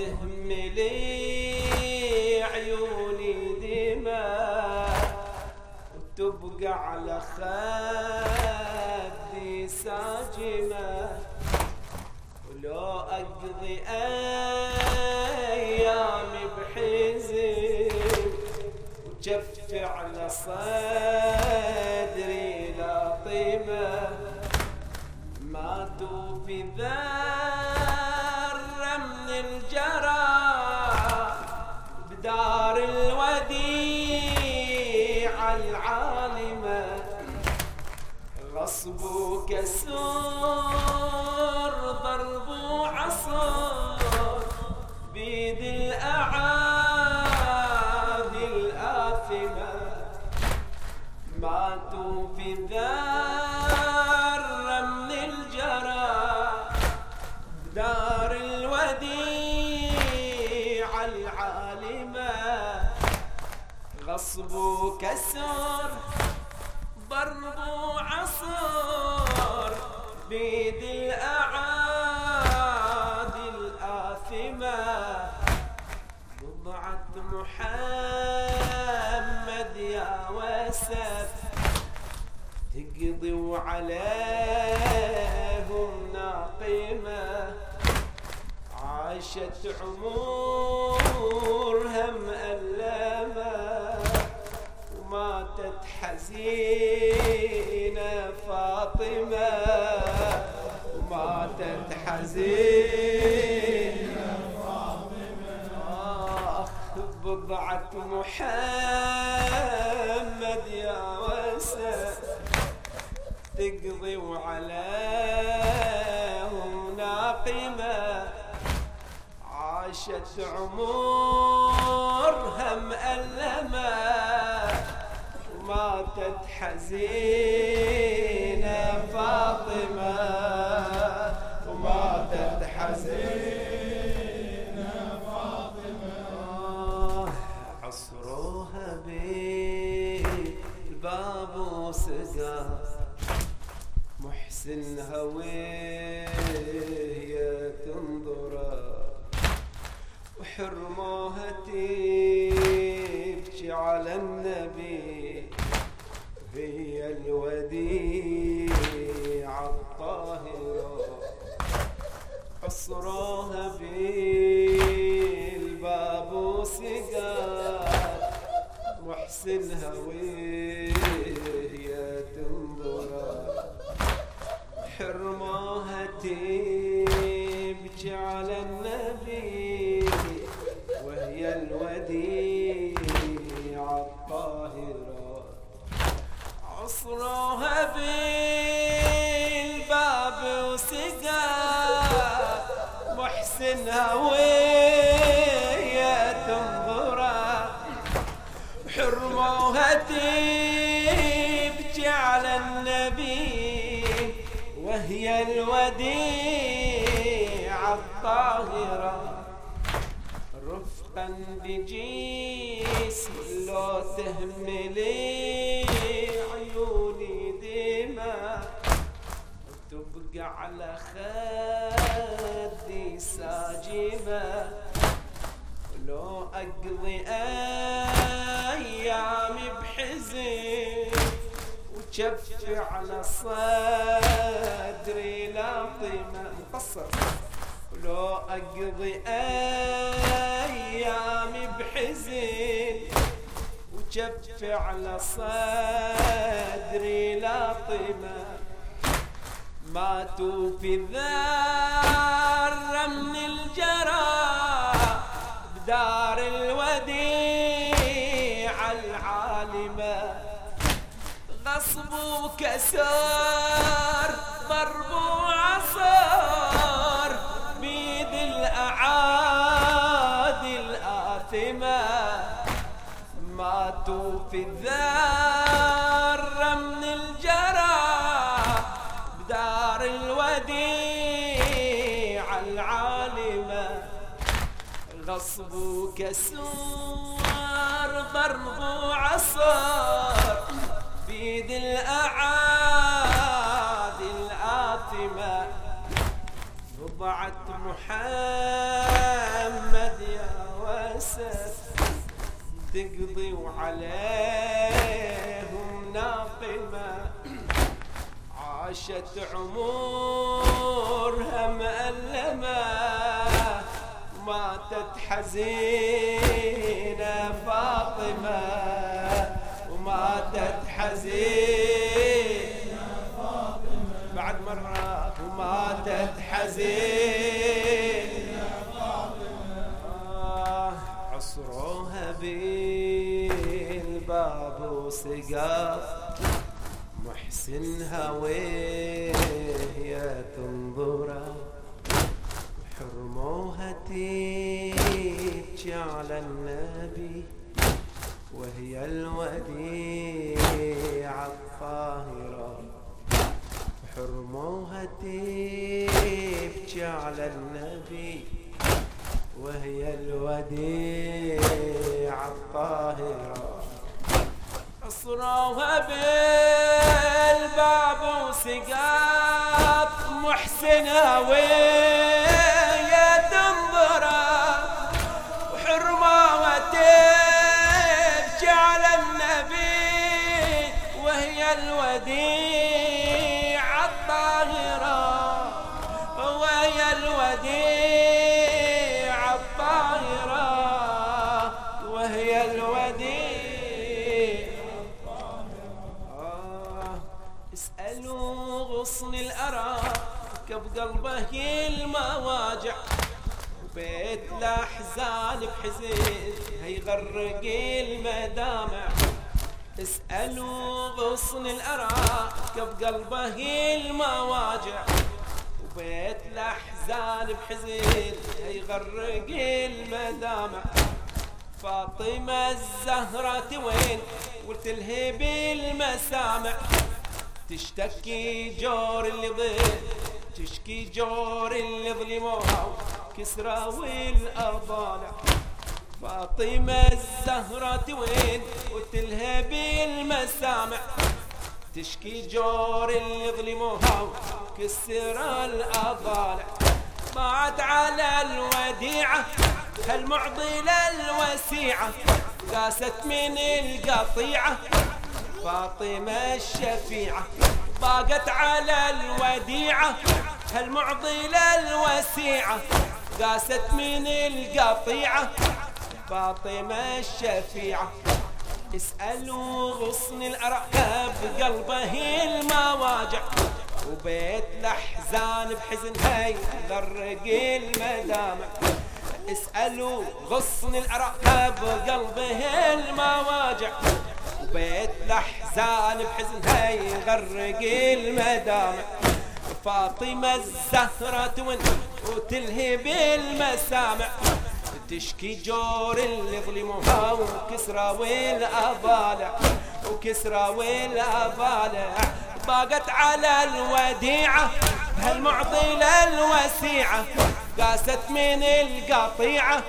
تهملي عيوني دماء وتبقى على خدي ساجمة. ولو أقضي أيامي بحزن وجفي على صدري لاطمة ماتوا في ذرة غصب وكسور ضرب وعصر بيد الأعادي الآثمة. ماتوا في ذرة من الجرى دار الوديعة العالمة. غصب وكسر تقضي وعليهم ناقمة. عاشت عمرها مألمة وماتت حزينة فاطمة. وماتت حزينة آخ بضعة محمد يا وسع تقضي وعليهم ناقمة. عاشت عمرها مألمة وماتت حزينة فاطمة. وماتت حزينة آه، عصروها بالباب وسقى محسن هويه تنظره وحرموها تبكي على النبي هي الوديعة الطاهرة. عصروها بالباب وسقات محسن هويه محسنها وهي تنظرة. حرموها تبكي على النبي وهي الوديعة الطاهرة. رفقا بجسم لو تهملي عيوني دمى وتبقى على خدي ساجمة لو أقضي أيامي بحزن وشفي على صدري لاطمة مقصر ولو أقضي أيامي بحزن وشفي على صدري لاطمة ماتوا في ذرة بدار الوديعة العالمة غصب وكسر ضرب وعصر بيد الأعادي الآثمة. ماتوا في غصب وكسور ضرب وعصر بيد الأعادي الآثمة بضعة محمد يا وسف تقضي وعليهم ناقمة. عاشت عمرها مألمة ماتت حزينة فاطمة وماتت حزينة فاطمة. بعد مرة وماتت حزينة فاطمة. آه عصروها بالباب وسقاف محسنها وهي تنظره حرموها تيجي على النبي وهي الوديعة الطاهرة. حرموها تبكي على النبي وهي الوديعة الطاهرة. أصروها بالباب وسقاط محسنها وين؟ هيغرق المدامع اسألوا غصن الأراك بقلبه المواجع وبيت الأحزان بحزن يغرق المدامع فاطمة الزهرة وين وتلهب المسامع تشتكي جور اللي ضل تشكي جور اللي ظلموها كسرى والأضالع فاطمة الزهرة وين؟ وتلهب المسامع تشكي جور اللي ظلموها وكسر الأضالع. ضاعت على الوديعة هالمعضلة الوسيعة. قاست من القطيعة فاطمة الشفيعة. ضاقت على الوديعة هالمعضلة الوسيعة. قاست من القطيعة فاطمة الشفيعة. اسألوا غصن الأرقاب بقلبه المواجع. وبيت الأحزان بحزن هاي غرق المدامع. اسألوا غصن الأرقاب بقلبه المواجع. وبيت الأحزان بحزن هاي غرق المدامع. فاطمة الزهرة وتلهب المسامع تشكي جور اللي ظلموها وكسرى والأضالع وكسرى والأضالع ضاقت على الوديعة بهالمعضلة الوسيعة قاست من القطيعة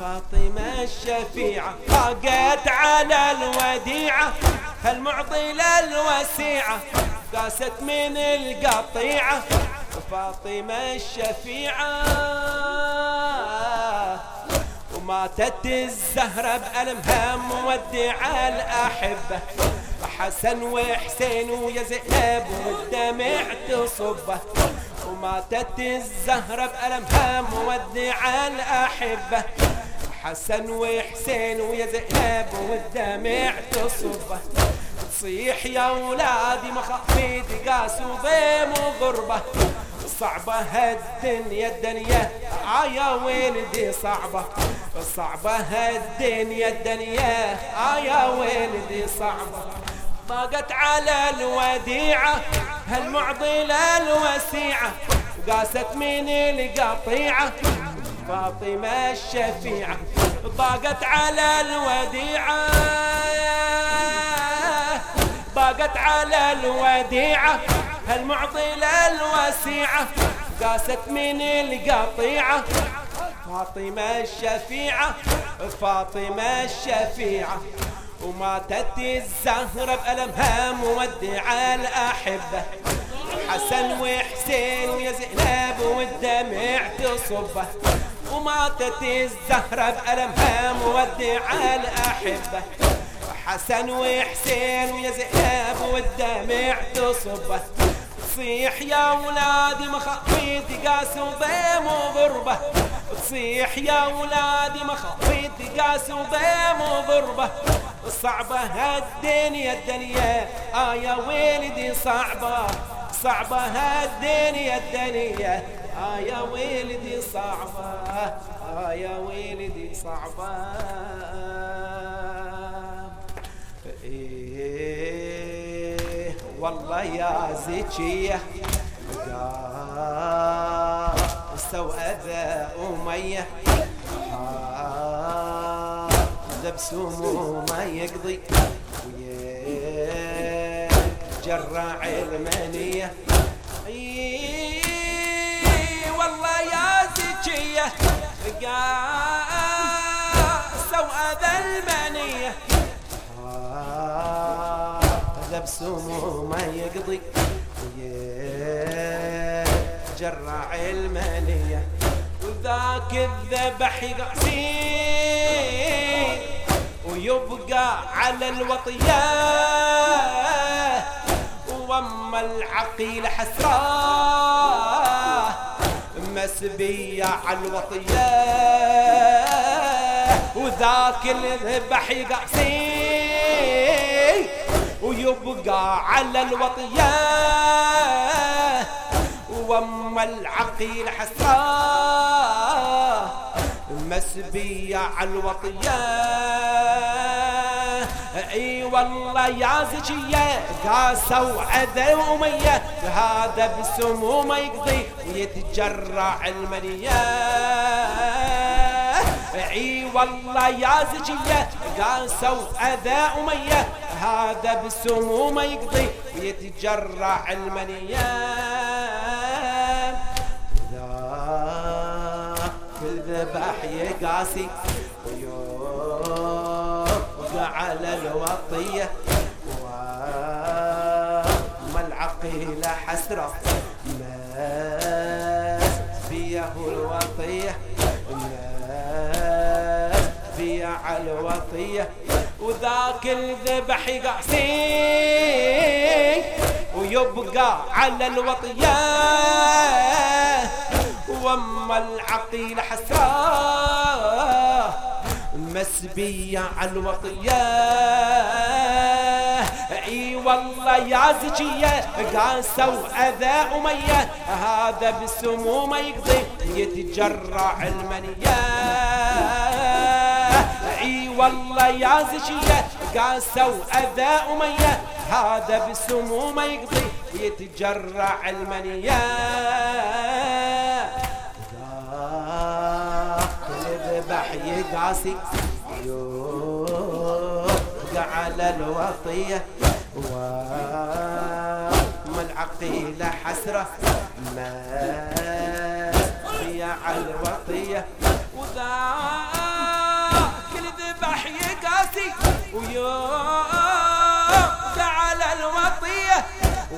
فاطمة الشفيعة. ضاقت على الوديعة هالمعضلة الوسيعة قاست من القطيعة فاطمة الشفيعة. ماتت الزهرة بألمها مودع الأحبة. حسن وحسين ويا زينب والدمع تصبه وماتت الزهرة بألمها مودع الأحبة. حسن وحسين ويا زينب والدمع تصبه تصيح يا ولادي مخافي دقاس وضيم وغربة. صعبة هالدنيا الدنيا عيا ولدي صعبة؟ صعبة هالدنيا الدنيا يا ولدي صعبة؟ ضاقت على الوديعة هالمعضلة الوسيعة وقاست من القطيعة فاطمة الشفيعة ضاقت على الوديعة. ضاقت على الوديعة هالمعضلة الوسيعة قاست من القطيعة فاطمة الشفيعة فاطمة الشفيعة. وماتت الزهرة بألمها مودعة الأحبة. حسن وحسين ويا زينب والدمع تصبه. وماتت الزهرة بألمها مودعة الأحبة. حسن وحسين ويا زينب والدمع تصبه. تصيح يا ولادي مخافيتي قاس وضيم وضربه تصيح يا ولادي مخافيتي قاس وضيم وضربه صعبة هالدنيا الدنيا آه يا ولدي صعبة صعبة هالدنيا الدنيا آه يا ولدي صعبة. آه يا ولدي صعبة. والله يا زكية استوأذى أمية بسمو ما يقضي. جرع المنية والله يا زكية سوى ذا المنية هذا بسمو ما يقضي جرع المنية وذاك الذبح يقاسين ويبقى على الوطية. وأما العقيل حسراه مسبية على الوطية. وذاك الذبح يقاسي ويبقى على الوطية. وأما العقيل حسراه مسبية على الوطية. إي والله يا زكية قاسوا عذا ومية هذا بسمو ما يقضي ويتجرع المنية. اي والله يا زكية قاسوا عذا ومية هذا بسمو ما يقضي ويتجرع المنية. كل ذبح يقاسي على الوطية. وما العقيل حسرة الناس فيه على الوطية وذاك الذبح يقاسي ويبقى على الوطية وما العقيل حسرة مسبية على الوطية إي والله يا زكية قاسوا أذى أمية هذا بالسمو ما يقضي يتجرع المنية. والله يا زكية قاسوا اذى أمية. هذا بالسمو ما يقضي يتجرع المنية. ذبح يقاسي. يوقع على الوطية. وما العقيلة حسرة ما هي على الوطية. وذاك ويوقع على الوطية.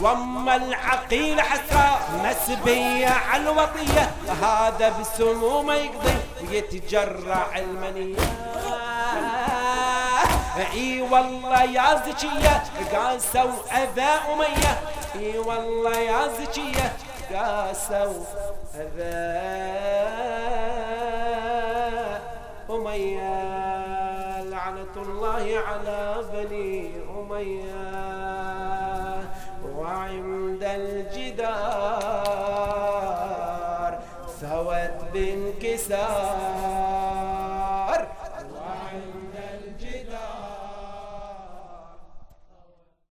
واما العقيل حسرة مسبية على الوطية. هذا بالسموم يقضي ويتجرع المنية. إي والله يا زكية قاسوا اذى أمية. إي والله يا زكية قاسوا اذى على بني أمية وعند الجدار ثوت بانكسار